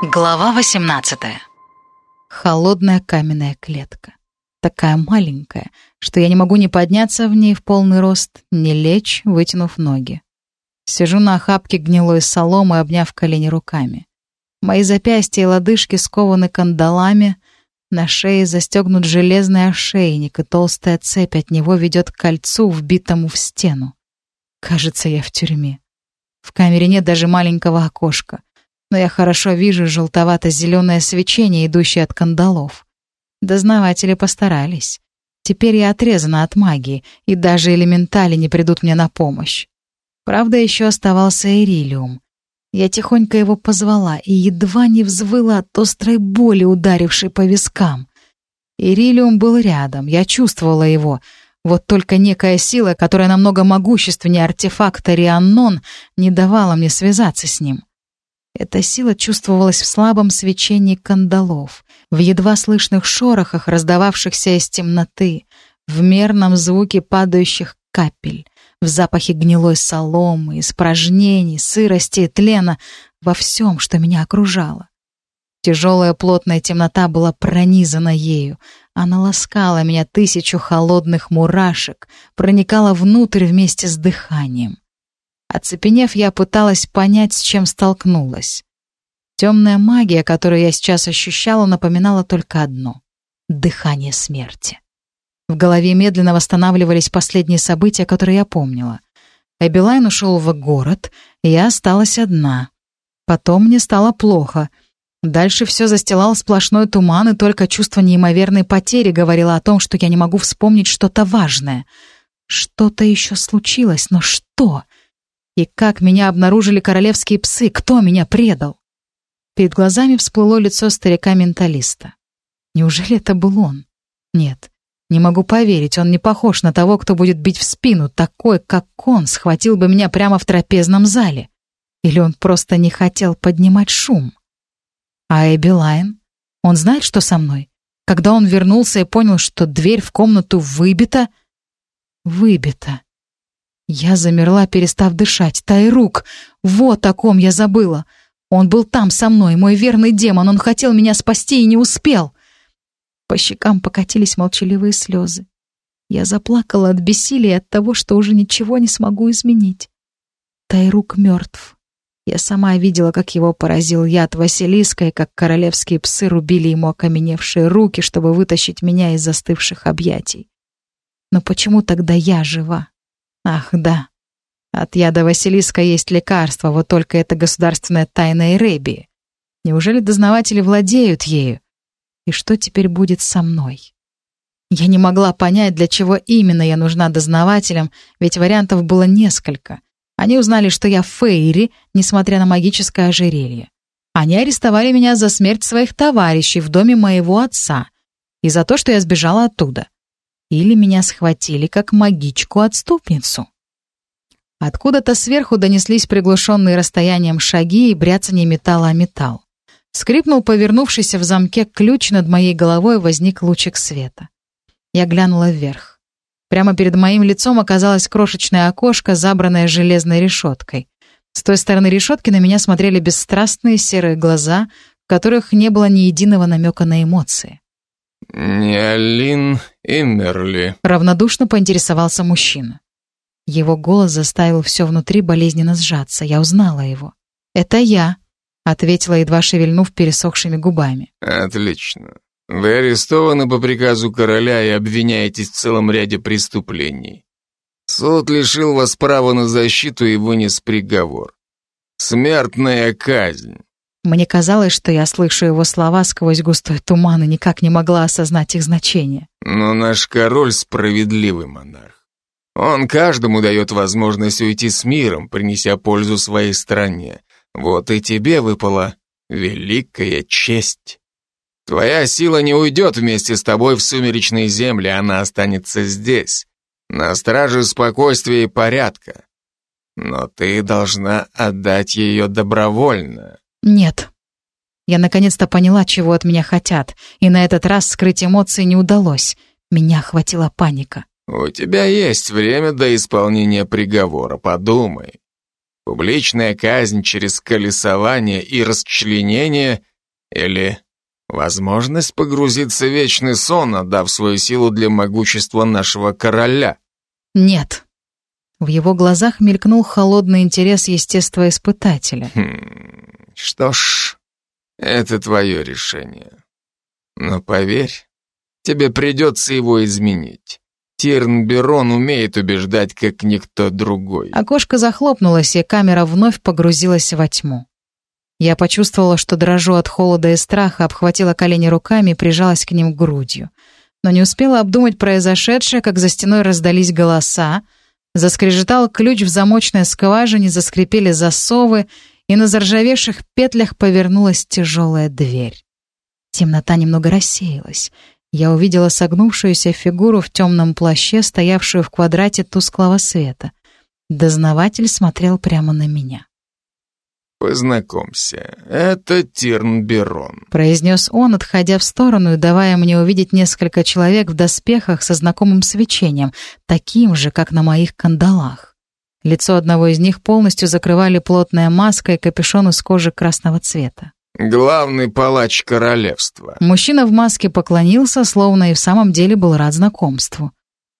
Глава 18 Холодная каменная клетка. Такая маленькая, что я не могу ни подняться в ней в полный рост, ни лечь, вытянув ноги. Сижу на охапке гнилой соломы, обняв колени руками. Мои запястья и лодыжки скованы кандалами, на шее застегнут железный ошейник, и толстая цепь от него ведет к кольцу, вбитому в стену. Кажется, я в тюрьме. В камере нет даже маленького окошка но я хорошо вижу желтовато-зеленое свечение, идущее от кандалов. Дознаватели постарались. Теперь я отрезана от магии, и даже элементали не придут мне на помощь. Правда, еще оставался Эрилиум. Я тихонько его позвала и едва не взвыла от острой боли, ударившей по вискам. Ирилиум был рядом, я чувствовала его. Вот только некая сила, которая намного могущественнее артефакта Рианнон, не давала мне связаться с ним. Эта сила чувствовалась в слабом свечении кандалов, в едва слышных шорохах, раздававшихся из темноты, в мерном звуке падающих капель, в запахе гнилой соломы, испражнений, сырости и тлена, во всем, что меня окружало. Тяжелая плотная темнота была пронизана ею. Она ласкала меня тысячу холодных мурашек, проникала внутрь вместе с дыханием. Оцепенев, я пыталась понять, с чем столкнулась. Темная магия, которую я сейчас ощущала, напоминала только одно — дыхание смерти. В голове медленно восстанавливались последние события, которые я помнила. Эбилайн ушел в город, и я осталась одна. Потом мне стало плохо. Дальше все застилал сплошной туман, и только чувство неимоверной потери говорило о том, что я не могу вспомнить что-то важное. Что-то еще случилось, но что? И как меня обнаружили королевские псы? Кто меня предал? Перед глазами всплыло лицо старика-менталиста. Неужели это был он? Нет, не могу поверить, он не похож на того, кто будет бить в спину. Такой, как он, схватил бы меня прямо в трапезном зале. Или он просто не хотел поднимать шум? А Эбби Лайн? Он знает, что со мной? Когда он вернулся и понял, что дверь в комнату выбита... Выбита. Я замерла, перестав дышать. Тайрук! Вот о ком я забыла! Он был там со мной, мой верный демон. Он хотел меня спасти и не успел. По щекам покатились молчаливые слезы. Я заплакала от бессилия от того, что уже ничего не смогу изменить. Тайрук мертв. Я сама видела, как его поразил яд Василиска, и как королевские псы рубили ему окаменевшие руки, чтобы вытащить меня из застывших объятий. Но почему тогда я жива? Ах, да. От яда Василиска есть лекарство, вот только это государственная тайна Эребии. Неужели дознаватели владеют ею? И что теперь будет со мной? Я не могла понять, для чего именно я нужна дознавателям, ведь вариантов было несколько. Они узнали, что я Фейри, несмотря на магическое ожерелье. Они арестовали меня за смерть своих товарищей в доме моего отца и за то, что я сбежала оттуда или меня схватили как магичку-отступницу. Откуда-то сверху донеслись приглушенные расстоянием шаги и бряцание металла о металл. Скрипнул повернувшийся в замке ключ, над моей головой возник лучик света. Я глянула вверх. Прямо перед моим лицом оказалось крошечное окошко, забранное железной решеткой. С той стороны решетки на меня смотрели бесстрастные серые глаза, в которых не было ни единого намека на эмоции. «Не Алин Иммерли», — равнодушно поинтересовался мужчина. Его голос заставил все внутри болезненно сжаться. Я узнала его. «Это я», — ответила, едва шевельнув пересохшими губами. «Отлично. Вы арестованы по приказу короля и обвиняетесь в целом ряде преступлений. Суд лишил вас права на защиту и вынес приговор. Смертная казнь. Мне казалось, что я слышу его слова сквозь густой туман и никак не могла осознать их значение. Но наш король справедливый монарх. Он каждому дает возможность уйти с миром, принеся пользу своей стране. Вот и тебе выпала великая честь. Твоя сила не уйдет вместе с тобой в сумеречные земли, она останется здесь, на страже спокойствия и порядка. Но ты должна отдать ее добровольно. Нет. Я наконец-то поняла, чего от меня хотят, и на этот раз скрыть эмоции не удалось. Меня охватила паника. «У тебя есть время до исполнения приговора, подумай. Публичная казнь через колесование и расчленение Или возможность погрузиться в вечный сон, отдав свою силу для могущества нашего короля? Нет. В его глазах мелькнул холодный интерес естествоиспытателя. Хм, что ж, это твое решение. Но поверь, тебе придется его изменить. Тирн Берон умеет убеждать, как никто другой. Окошко захлопнулось, и камера вновь погрузилась во тьму. Я почувствовала, что дрожу от холода и страха, обхватила колени руками и прижалась к ним грудью. Но не успела обдумать произошедшее, как за стеной раздались голоса, заскрежетал ключ в замочной скважине, заскрипели засовы, и на заржавевших петлях повернулась тяжелая дверь. Темнота немного рассеялась. Я увидела согнувшуюся фигуру в темном плаще, стоявшую в квадрате тусклого света. Дознаватель смотрел прямо на меня. «Познакомься, это Тирн Берон», — произнес он, отходя в сторону и давая мне увидеть несколько человек в доспехах со знакомым свечением, таким же, как на моих кандалах. Лицо одного из них полностью закрывали плотная маска и капюшон из кожи красного цвета. Главный палач королевства. Мужчина в маске поклонился, словно и в самом деле был рад знакомству.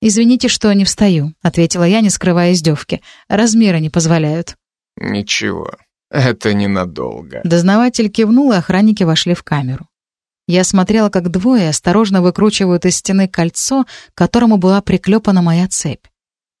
«Извините, что не встаю», — ответила я, не скрывая издевки. «Размеры не позволяют». «Ничего, это ненадолго». Дознаватель кивнул, и охранники вошли в камеру. Я смотрела, как двое осторожно выкручивают из стены кольцо, к которому была приклепана моя цепь.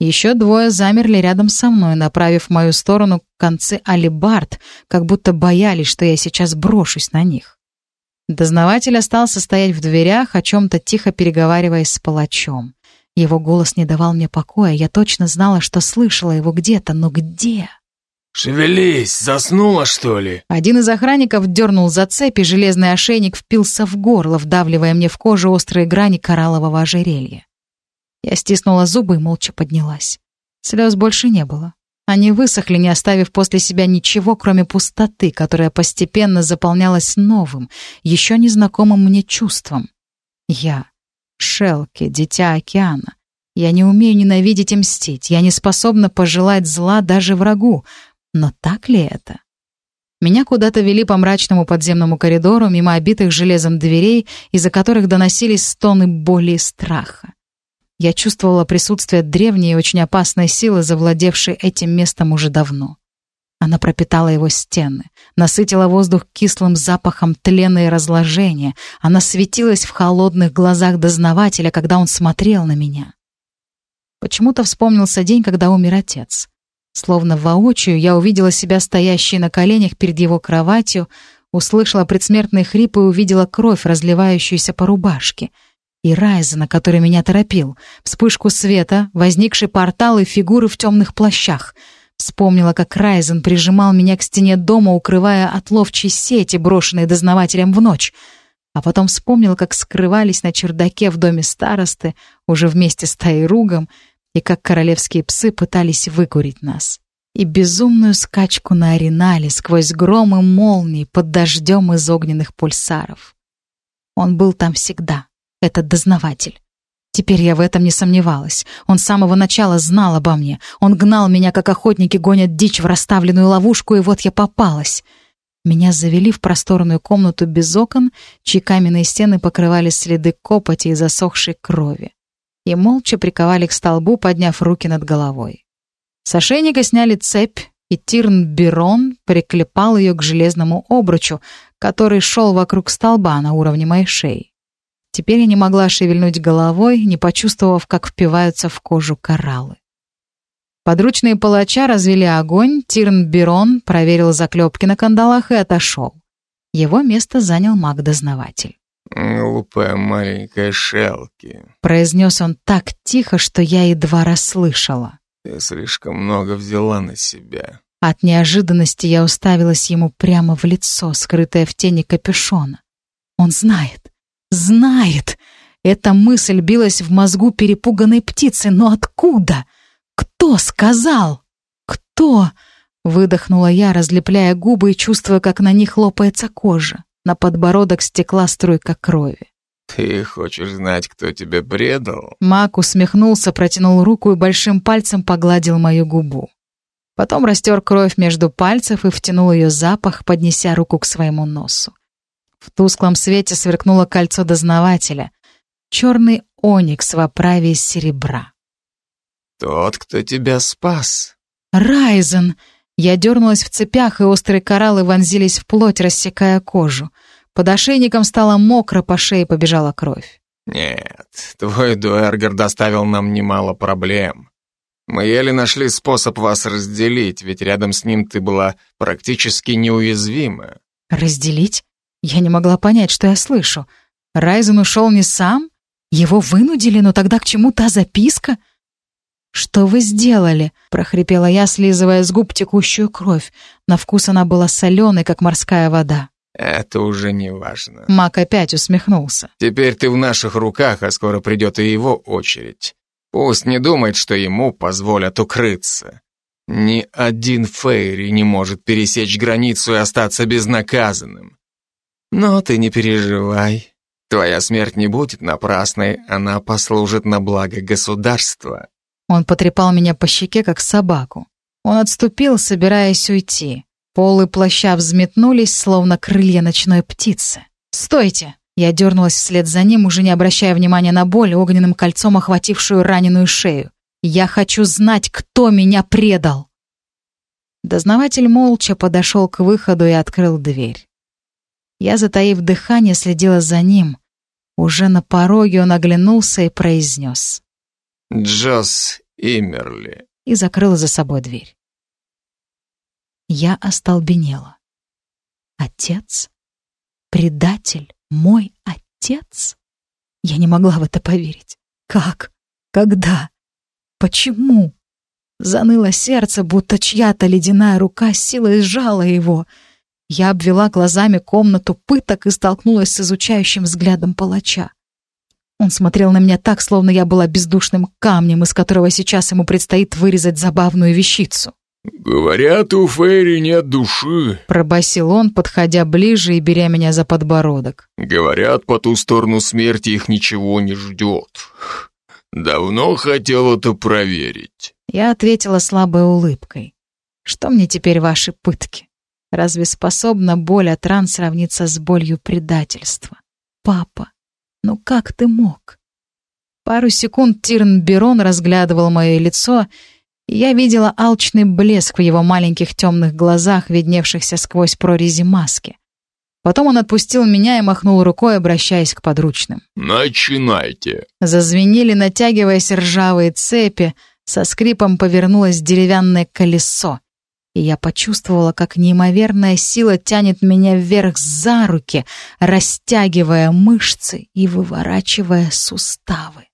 Еще двое замерли рядом со мной, направив в мою сторону концы алибард, как будто боялись, что я сейчас брошусь на них. Дознаватель остался стоять в дверях, о чем-то тихо переговариваясь с палачом. Его голос не давал мне покоя, я точно знала, что слышала его где-то, но где? «Шевелись, заснула, что ли?» Один из охранников дернул за цепь, и железный ошейник впился в горло, вдавливая мне в кожу острые грани кораллового ожерелья. Я стиснула зубы и молча поднялась. Слез больше не было. Они высохли, не оставив после себя ничего, кроме пустоты, которая постепенно заполнялась новым, еще незнакомым мне чувством. Я — Шелки, дитя океана. Я не умею ненавидеть и мстить, я не способна пожелать зла даже врагу. Но так ли это? Меня куда-то вели по мрачному подземному коридору, мимо обитых железом дверей, из-за которых доносились стоны боли и страха. Я чувствовала присутствие древней и очень опасной силы, завладевшей этим местом уже давно. Она пропитала его стены, насытила воздух кислым запахом тлена и разложения. Она светилась в холодных глазах дознавателя, когда он смотрел на меня. Почему-то вспомнился день, когда умер отец. Словно воочию я увидела себя стоящей на коленях перед его кроватью, услышала предсмертный хрип и увидела кровь, разливающуюся по рубашке — и Райзена, который меня торопил, вспышку света, возникший портал и фигуры в темных плащах. Вспомнила, как Райзен прижимал меня к стене дома, укрывая от ловчей сети, брошенной дознавателем в ночь. А потом вспомнил, как скрывались на чердаке в доме старосты, уже вместе с Тайругом, и как королевские псы пытались выкурить нас. И безумную скачку на аренале сквозь громы молний под дождем из огненных пульсаров. Он был там всегда этот дознаватель. Теперь я в этом не сомневалась. Он с самого начала знал обо мне. Он гнал меня, как охотники гонят дичь в расставленную ловушку, и вот я попалась. Меня завели в просторную комнату без окон, чьи каменные стены покрывали следы копоти и засохшей крови. И молча приковали к столбу, подняв руки над головой. С ошейника сняли цепь, и Тирн Берон приклепал ее к железному обручу, который шел вокруг столба на уровне моей шеи. Теперь я не могла шевельнуть головой, не почувствовав, как впиваются в кожу кораллы. Подручные палача развели огонь, Тирн Берон проверил заклепки на кандалах и отошел. Его место занял маг-дознаватель. «Глупая маленькая Шелки», — произнес он так тихо, что я едва расслышала. «Ты слишком много взяла на себя». От неожиданности я уставилась ему прямо в лицо, скрытое в тени капюшона. Он знает. Знает. Эта мысль билась в мозгу перепуганной птицы, но откуда? Кто сказал? Кто? Выдохнула я, разлепляя губы и чувствуя, как на них лопается кожа. На подбородок стекла струйка крови. «Ты хочешь знать, кто тебя предал?» Мак усмехнулся, протянул руку и большим пальцем погладил мою губу. Потом растер кровь между пальцев и втянул ее запах, поднеся руку к своему носу. В тусклом свете сверкнуло кольцо дознавателя. Черный оникс в оправе из серебра. «Тот, кто тебя спас». «Райзен!» Я дернулась в цепях, и острые кораллы вонзились в плоть, рассекая кожу. Под ошейником стало мокро, по шее побежала кровь. «Нет, твой Дуэргер доставил нам немало проблем. Мы еле нашли способ вас разделить, ведь рядом с ним ты была практически неуязвима». «Разделить? Я не могла понять, что я слышу. Райзен ушел не сам? Его вынудили, но тогда к чему та записка?» «Что вы сделали?» — прохрипела я, слизывая с губ текущую кровь. На вкус она была соленой, как морская вода. «Это уже не важно». Мак опять усмехнулся. «Теперь ты в наших руках, а скоро придет и его очередь. Пусть не думает, что ему позволят укрыться. Ни один Фейри не может пересечь границу и остаться безнаказанным. Но ты не переживай. Твоя смерть не будет напрасной, она послужит на благо государства. Он потрепал меня по щеке, как собаку. Он отступил, собираясь уйти. Полы плаща взметнулись, словно крылья ночной птицы. «Стойте!» Я дернулась вслед за ним, уже не обращая внимания на боль, огненным кольцом охватившую раненую шею. «Я хочу знать, кто меня предал!» Дознаватель молча подошел к выходу и открыл дверь. Я, затаив дыхание, следила за ним. Уже на пороге он оглянулся и произнес. Джос Имерли. И закрыла за собой дверь. Я остолбенела. Отец? Предатель? Мой отец? Я не могла в это поверить. Как? Когда? Почему? Заныло сердце, будто чья-то ледяная рука силой сжала его. Я обвела глазами комнату пыток и столкнулась с изучающим взглядом палача. Он смотрел на меня так, словно я была бездушным камнем, из которого сейчас ему предстоит вырезать забавную вещицу. «Говорят, у Фейри нет души», — пробасил он, подходя ближе и беря меня за подбородок. «Говорят, по ту сторону смерти их ничего не ждет. Давно хотел это проверить». Я ответила слабой улыбкой. «Что мне теперь ваши пытки? Разве способна боль от ран сравниться с болью предательства? Папа, ну как ты мог? Пару секунд Тирн Берон разглядывал мое лицо, и я видела алчный блеск в его маленьких темных глазах, видневшихся сквозь прорези маски. Потом он отпустил меня и махнул рукой, обращаясь к подручным. «Начинайте!» Зазвенели, натягиваясь ржавые цепи, со скрипом повернулось деревянное колесо и я почувствовала, как неимоверная сила тянет меня вверх за руки, растягивая мышцы и выворачивая суставы.